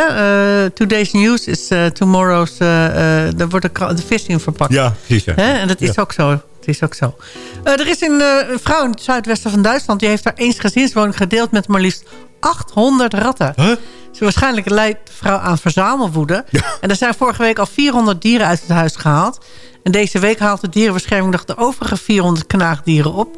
eh, today's news is eh, tomorrow's... eh eh, er wordt de, de vis in verpakt. Ja, precies. ja. Hè? En dat is Ja. ook zo. Het is ook zo. Eh, er is een, eh, een vrouw in het zuidwesten van Duitsland... die heeft haar eensgezinswoning gedeeld met maar liefst 800 ratten. Ze waarschijnlijk leidt de vrouw aan verzamelwoede. En er zijn vorige week al 400 dieren uit het huis gehaald. En deze week haalt de dierenbescherming nog de overige 400 knaagdieren op.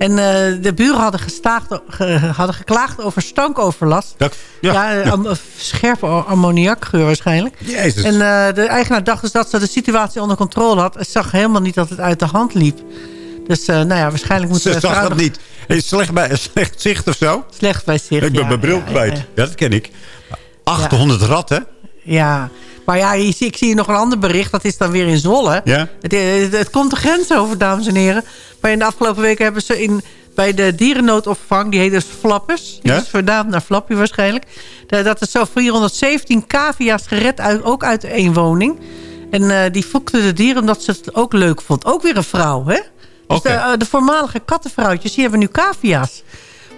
En eh, de buren hadden, gestaagd, ge- hadden geklaagd over stankoverlast. Dat, ja. Ja, eh, Ja. am- scherpe ammoniakgeur waarschijnlijk. Jezus. En eh, de eigenaar dacht dus dat ze de situatie onder controle had. Ze zag helemaal niet dat het uit de hand liep. Dus eh, nou ja, waarschijnlijk moet Ze zag vrouw dat niet. Is slecht, bij, slecht zicht of zo? slecht bij zich. Ik ben mijn bril kwijt. Dat ken ik. 800 ratten? Ja. maar ja, je, zie- ik zie hier nog een ander bericht. Dat is dan weer in Zwolle. Ja? Het, het, het komt de grens over, dames en heren. Maar in de afgelopen weken hebben ze in, bij de dierennoodopvang... die heet dus Flappers. Die Ja? is vernaamd naar Flappy waarschijnlijk. Da- Dat is zo 417 cavia's gered, uit, ook uit één woning. En eh, die fokte de dieren omdat ze het ook leuk vond. Ook weer een vrouw, hè? Dus de, eh, de voormalige kattenvrouwtjes, die hebben nu cavia's.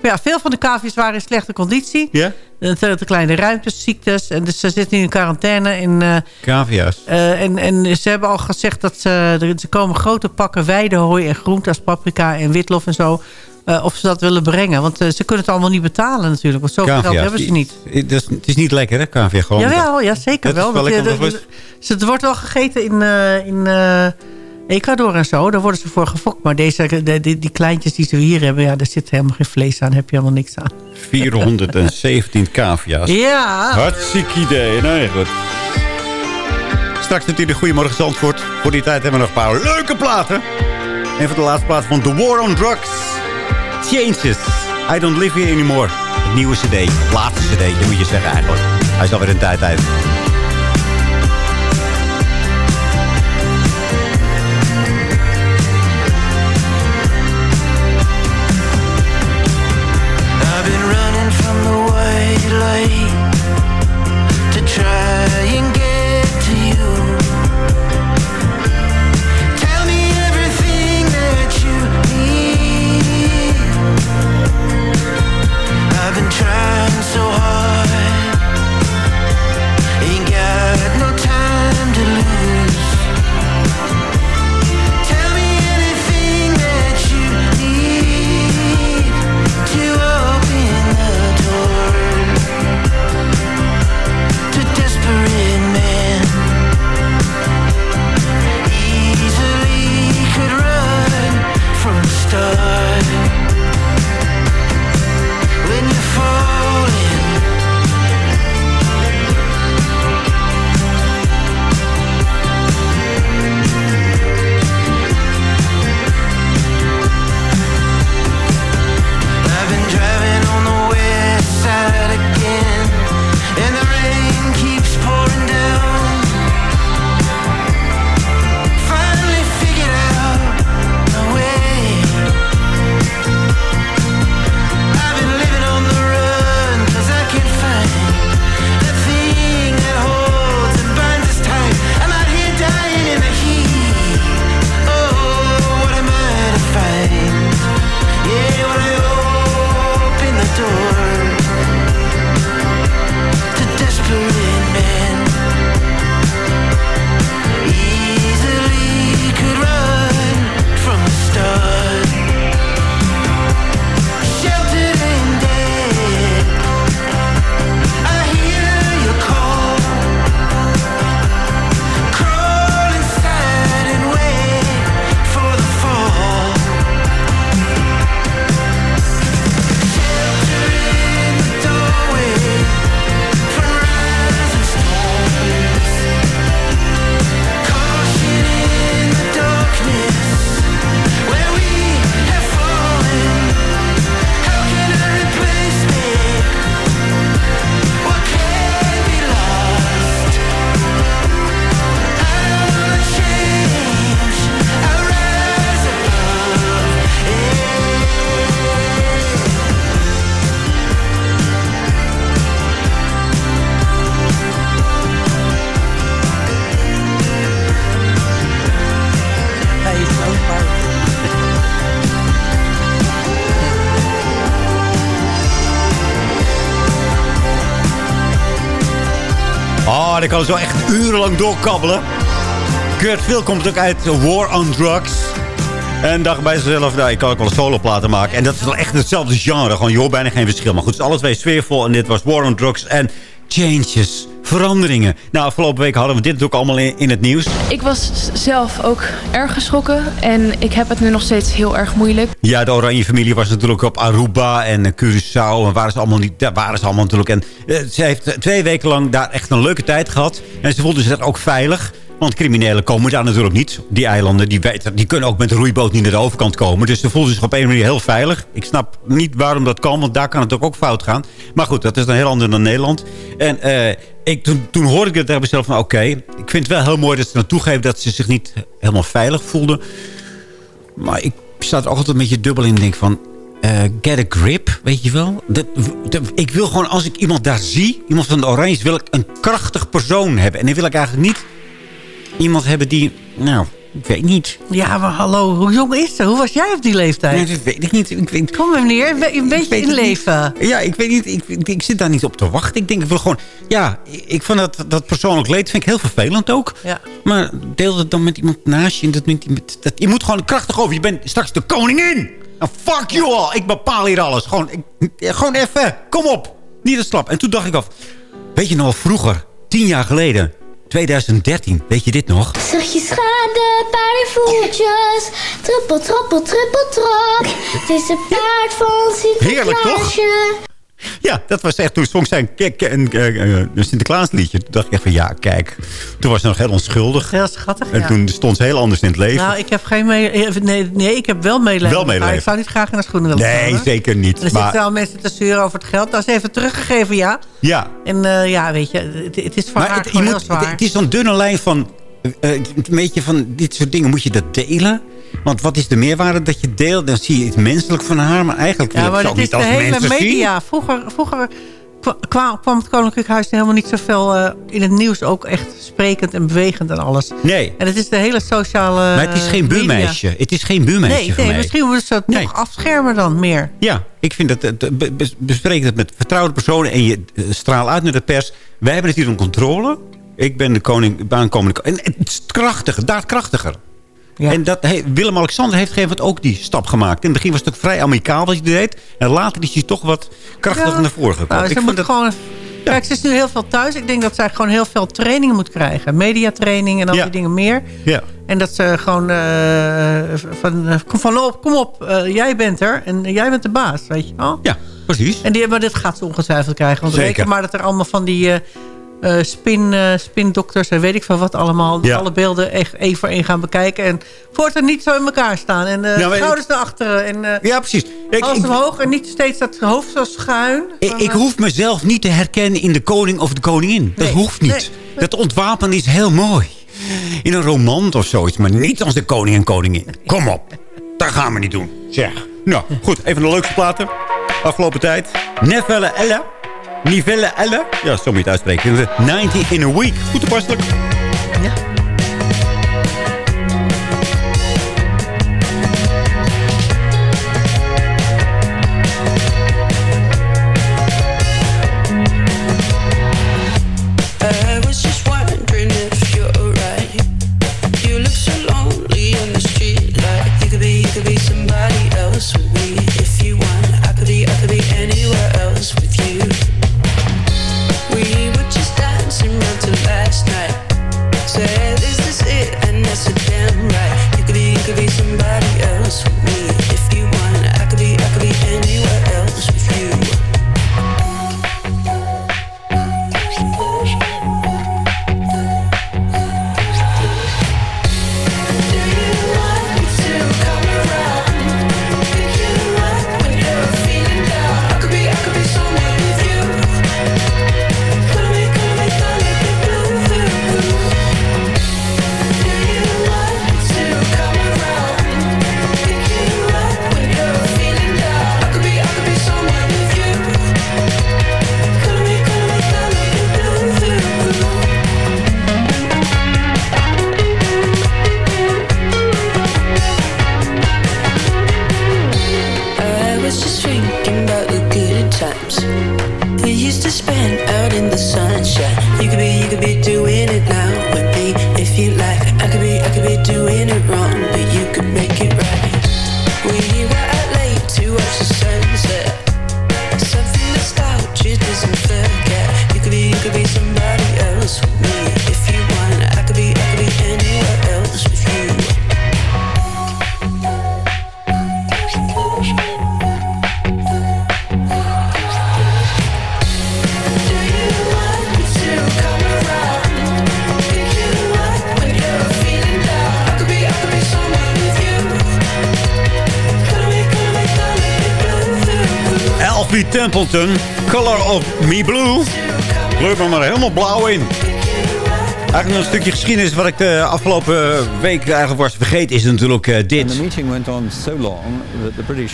Ja, veel van de cavia's waren in slechte conditie. Ja? Eh, Te, te kleine ruimtes, ziektes. En dus ze zitten nu in quarantaine. In, eh, Cavia's. eh, en, en ze hebben al gezegd dat ze, ze komen grote pakken weidehooi en groente als paprika en witlof en zo. eh, of ze dat willen brengen. Want ze kunnen het allemaal niet betalen natuurlijk. Want zoveel geld hebben ze niet. Dat is- het is niet lekker, hè, cavia? Gewoon. Jawel, ja, zeker wel. wel Want, lekker de- de- het wordt wel gegeten in, in Ecuador en zo. Daar worden ze voor gefokt. Maar deze, de, die, die kleintjes die ze hier hebben... Ja, daar zit helemaal geen vlees aan. Daar heb je helemaal niks aan. 417 cavia's. Ja. Hartstikke idee. Nou ja, goed. straks natuurlijk Goedemorgen Zandvoort. Voor die tijd hebben we nog een paar leuke platen. Een van de laatste platen van The War on Drugs. Changes. I Don't Live Here Anymore. Het nieuwe cd. Laatste cd, dat moet je zeggen eigenlijk. Hij is alweer een tijd uit. Kan zo echt urenlang doorkabbelen. Kurt Phil komt ook uit War on Drugs. En dacht bij zichzelf, nou, ik kan ook wel een soloplaten maken. En dat is wel echt hetzelfde genre. Gewoon, hoort bijna geen verschil. Maar goed, het is alle twee sfeervol. En dit was War on Drugs en Changes. Veranderingen. Nou, afgelopen week hadden we dit ook allemaal in, in het nieuws. Ik was zelf ook erg geschrokken en ik heb het nu nog steeds heel erg moeilijk. Ja, de Oranje familie was natuurlijk op Aruba en Curaçao. En waren ze allemaal niet, daar waren ze allemaal natuurlijk. En eh, ze heeft twee weken lang daar echt een leuke tijd gehad. En ze voelde zich ook veilig. Want criminelen komen daar natuurlijk niet. Die eilanden, die, weten, die kunnen ook met een roeiboot niet naar de overkant komen. Dus ze voelde zich op een manier heel veilig. Ik snap niet waarom dat kan, want daar kan het ook, ook fout gaan. Maar goed, dat is dan heel anders dan Nederland. En eh, ik, toen, hoorde ik het tegen mezelf van... oké, ik vind het wel heel mooi dat ze dan toegeven... dat ze zich niet helemaal veilig voelden. Maar ik sta er altijd een beetje dubbel in. denk van, eh, get a grip, weet je wel. Dat, dat- ik wil gewoon, als ik iemand daar zie... iemand van de Oranjes, wil ik een krachtig persoon hebben. En dan wil ik eigenlijk niet iemand hebben die... nou, ik weet niet. Ja, maar hallo, hoe jong is ze? Hoe was jij op die leeftijd? Nee, dat weet ik niet. Ik weet, Kom meneer, een be- een beetje weet het inleven. ja, ik weet niet. Ik, ik, ik zit daar niet op te wachten. Ik denk, ik wil gewoon... Ja, ik, vond dat, dat persoonlijk leed vind ik heel vervelend ook. Ja. Maar deel het dan met iemand naast je. en Dat, met, dat, je moet gewoon krachtig over. Je bent straks de koningin. En fuck you all. Ik bepaal hier alles. Gewoon, ik, gewoon even. Kom op. Niet te slap. En toen dacht ik af... Weet je nog wel vroeger? Tien jaar geleden. 2013. Weet je dit nog? Zeg je schade, paardenvoetjes. Trippel, trappel, trippel, trap. Het is een paard van Sinterklaasje. Heerlijk, toch? Ja, dat was echt toen zong zijn een, eh, eh, een Sinterklaasliedje. Toen dacht ik echt van ja, kijk. Toen was ze nog heel onschuldig. Heel schattig, En ja. toen stond ze heel anders in het leven. Nou, ik heb geen eh, nee, nee, ik heb wel medelijden. Wel haar. Ik zou niet graag in de schoenen willen nee, zeker niet. En er Maar, zitten al mensen te zeuren over het geld. Dat is even teruggegeven, ja. ja, En ja, weet je, het, het is voor maar haar het, je heel zwaar. het, het is zo'n dunne lijn van... een beetje van dit soort dingen. Moet je dat delen? Want wat is de meerwaarde dat je deelt? Dan zie je iets menselijk van haar. Maar eigenlijk wil ja, ik maar ze het ook is niet de als hele mensen zien. media. Vroeger, vroeger kwa- kwa- kwam het Koninklijk Huis helemaal niet zoveel uh, in het nieuws. Ook echt sprekend en bewegend en alles. Nee. En het is de hele sociale Maar het is geen media. buurmeisje. Het is geen buurmeisje Nee, nee mij. misschien moeten ze het nog afschermen dan meer. Ja, ik vind dat... Bespreek het met vertrouwde personen en je eh, straal uit naar de pers. Wij hebben het hier onder controle. Ik ben de koning, baankomende... En het is krachtiger, daadkrachtiger. En dat, hey, Willem-Alexander heeft gegeven ook die stap gemaakt. In het begin was het ook vrij amicaal wat hij deed. En later is hij toch wat krachtiger Ja. naar voren gekomen. Nou, ik vind dat, gewoon... Kijk, ze is nu heel veel thuis. Ik denk dat zij gewoon heel veel training moet krijgen. Mediatraining en al Ja. die dingen meer. ja. En dat ze gewoon eh, van, eh, kom, van op, kom op, eh, jij bent er en jij bent de baas, weet je wel? Ja, precies. En die, maar dit gaat ze ongetwijfeld krijgen. Want Zeker. reken maar dat er allemaal van die eh, spin, eh, spindokters en weet ik veel wat allemaal... Ja. alle beelden echt één voor één gaan bekijken. En voortaan niet zo in elkaar staan. En eh Nou, schouders naar achteren. En, eh ja, precies. Ik, alles ik, omhoog en niet steeds dat hoofd zo schuin. ik, Van, ik hoef mezelf niet te herkennen in de koning of de koningin. Dat Nee, hoeft niet. nee. Dat ontwapen is heel mooi. In een roman of zoiets, maar niet als de koning en koningin. Kom op, dat gaan we niet doen. Zeg. Nou, goed. Even de leukste platen. Afgelopen tijd. Nevelle Elle. Nivelle Elle. Ja, zo moet je het uitspreken. 90 in a week. Goed toepasselijk. Templeton. Color of Me Blue. Kleur me maar helemaal blauw in. Eigenlijk een stukje geschiedenis wat ik de afgelopen week eigenlijk was vergeten is natuurlijk eh, And dit. the meeting went on so long that the British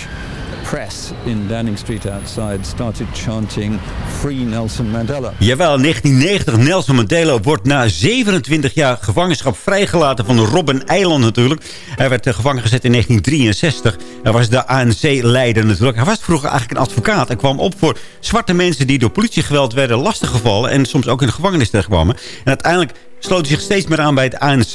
press in Downing Street outside started chanting Free Nelson Mandela. Jawel, in 1990 Nelson Mandela wordt na 27 jaar gevangenschap vrijgelaten van Robben Eiland natuurlijk. Hij werd eh, gevangen gezet in 1963. Hij was de ANC-leider natuurlijk. Hij was vroeger eigenlijk een advocaat. Hij kwam op voor zwarte mensen die door politiegeweld werden lastiggevallen. En soms ook in de gevangenis terechtkwamen. En uiteindelijk sloot hij zich steeds meer aan bij het ANC.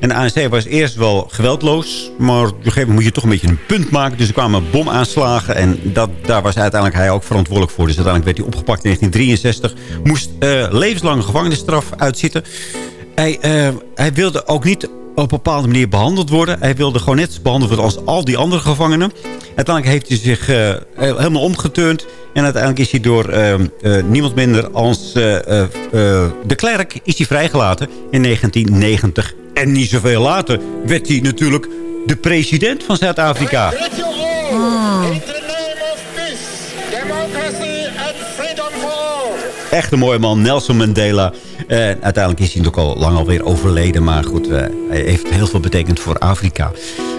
En de ANC was eerst wel geweldloos. Maar op een gegeven moment moet je toch een beetje een punt maken. Dus er kwamen bomaanslagen. En dat, daar was uiteindelijk hij ook verantwoordelijk voor. Dus uiteindelijk werd hij opgepakt in 1963. Moest eh, levenslange gevangenisstraf uitzitten. Hij, eh, hij wilde ook niet op een bepaalde manier behandeld worden. Hij wilde gewoon net behandeld worden als al die andere gevangenen. Uiteindelijk heeft hij zich eh, helemaal omgeturnd. En uiteindelijk is hij door eh, eh, niemand minder als eh, eh, eh, de klerk is hij vrijgelaten in 1990. En niet zoveel later werd hij natuurlijk de president van Zuid-Afrika. Echt een mooie man, Nelson Mandela. En uiteindelijk is hij natuurlijk al lang alweer overleden. Maar goed, eh, hij heeft heel veel betekend voor Afrika.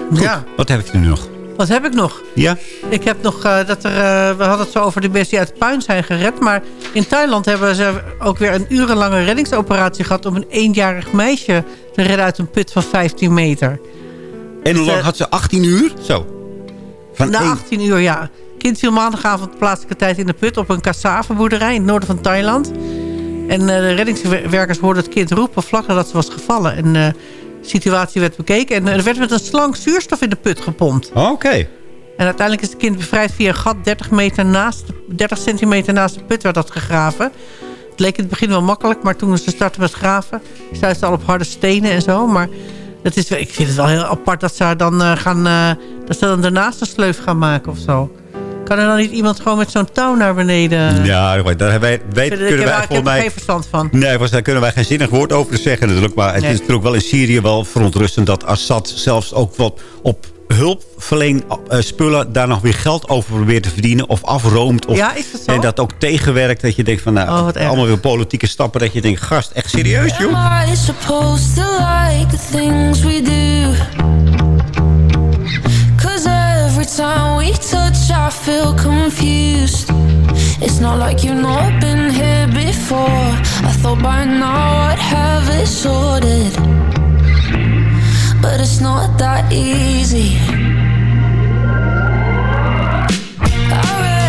Goed, Ja. wat heb ik nu nog? Wat heb ik nog? Ja? Ik heb nog eh, dat er... eh, we hadden het zo over de mensen die uit het puin zijn gered. Maar in Thailand hebben ze ook weer een urenlange reddingsoperatie gehad... om een eenjarig meisje te redden uit een put van 15 meter. En hoe lang had ze? 18 uur? Zo. Van Na één- 18 uur, ja. Kind viel maandagavond plaatselijke tijd in de put... op een cassavenboerderij in het noorden van Thailand. En eh, de reddingswerkers hoorden het kind roepen vlak nadat ze was gevallen. En eh, de situatie werd bekeken. En eh, er werd met een slang zuurstof in de put gepompt. Oké. En uiteindelijk is het kind bevrijd via een gat 30, meter naast, 30 centimeter naast de put werd dat gegraven. Het leek in het begin wel makkelijk, maar toen ze startten met graven... stuitte ze al op harde stenen en zo. Maar het is, ik vind het wel heel apart dat ze haar dan gaan... dat ze dan daarnaast een sleuf gaan maken of zo. Kan er dan niet iemand gewoon met zo'n touw naar beneden... Ja, daar hebben wij, weet, Ik, kunnen heb, wij ik heb volgens er mij... geen verstand van. Nee, volgens mij kunnen wij geen zinnig woord over zeggen natuurlijk. Maar het Nee. is natuurlijk wel in Syrië wel verontrustend... dat Assad zelfs ook wat op hulpverleen eh, spullen... daar nog weer geld over probeert te verdienen of afroomt. Of, Ja, is dat zo? En dat ook tegenwerkt. Dat je denkt van, nou, Oh, allemaal weer politieke stappen. Dat je denkt, gast, echt serieus, joh? Time we touch, I feel confused. It's not like you've not been here before. I thought by now I'd have it sorted. But it's not that easy. I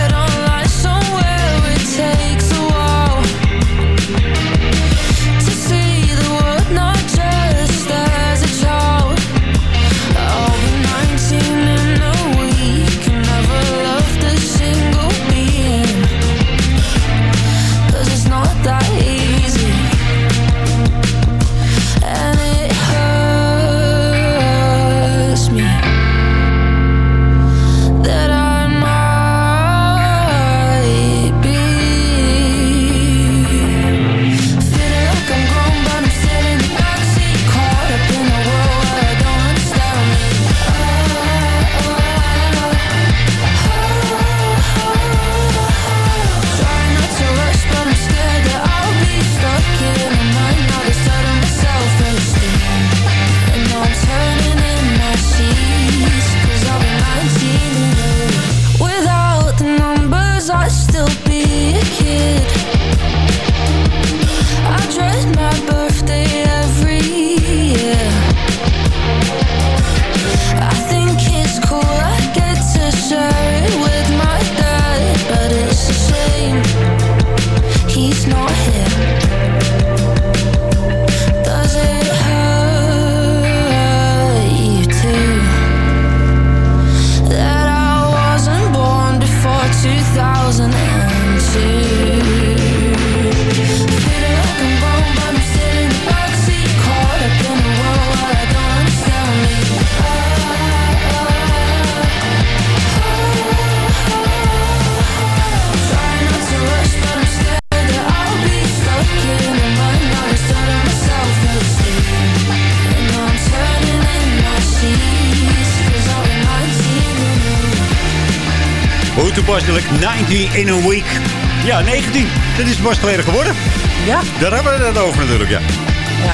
Hoe toepasselijk, 90 in a week. Ja, 19. Dat is pas geleden geworden. Ja. Daar hebben we het over natuurlijk, ja. Ja.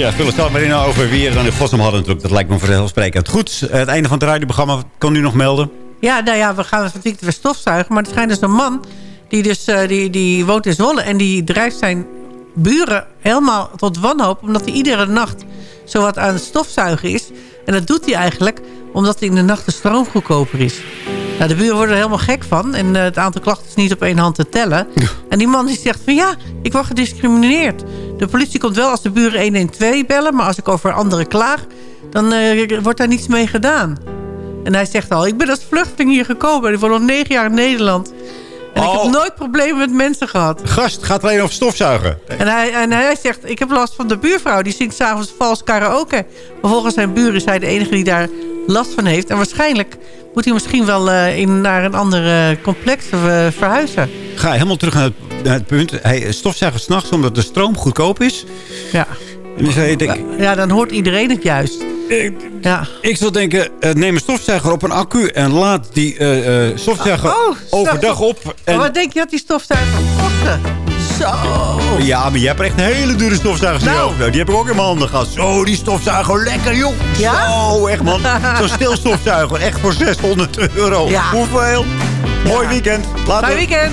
Ja, Phyllis, stel maar in over wie er dan in Gotham hadden natuurlijk. Dat lijkt me vanzelfsprekend. Goed, het einde van het radioprogramma kan u nog melden. Ja, nou ja, we gaan het weekend weer stofzuigen. Maar er schijnt dus een man, die, dus, eh, die, die woont in Zwolle... en die drijft zijn buren helemaal tot wanhoop... omdat hij iedere nacht zowat aan het stofzuigen is. En dat doet hij eigenlijk omdat in de nacht de stroom goedkoper is. Nou, de buren worden er helemaal gek van. En eh, het aantal klachten is niet op één hand te tellen. En die man die zegt van ja, ik word gediscrimineerd. De politie komt wel als de buren 112 bellen... maar als ik over anderen klaag, dan eh, wordt daar niets mee gedaan. En hij zegt al, ik ben als vluchteling hier gekomen. Ik woon al negen jaar in Nederland. En ik Oh. heb nooit problemen met mensen gehad. Gast gaat alleen over stofzuigen. En hij, en hij zegt, ik heb last van de buurvrouw. Die zingt s'avonds vals karaoke. Maar volgens zijn buren is hij de enige die daar last van heeft. En waarschijnlijk moet hij misschien wel eh, in, naar een ander eh, complex eh, verhuizen. Ga helemaal terug naar het, naar het punt. Hij stofzuigt s'nachts omdat de stroom goedkoop is. Ja. En dan je denken, Ja, dan hoort iedereen het juist. Ja. Ik zou denken, neem een stofzuiger op een accu... en laat die eh, stofzuiger Oh, overdag op. Maar En, wat denk je dat die stofzuiger kostte? Zo. Ja, maar je hebt echt een hele dure stofzuiger. Nou. Nou. Die heb ik ook in mijn handen gehad. Zo, die stofzuiger, lekker joh. Zo, echt man. Zo'n stilstofzuiger, echt voor 600 euro. Ja. Hoeveel? Mooi weekend. Later. Fijn weekend.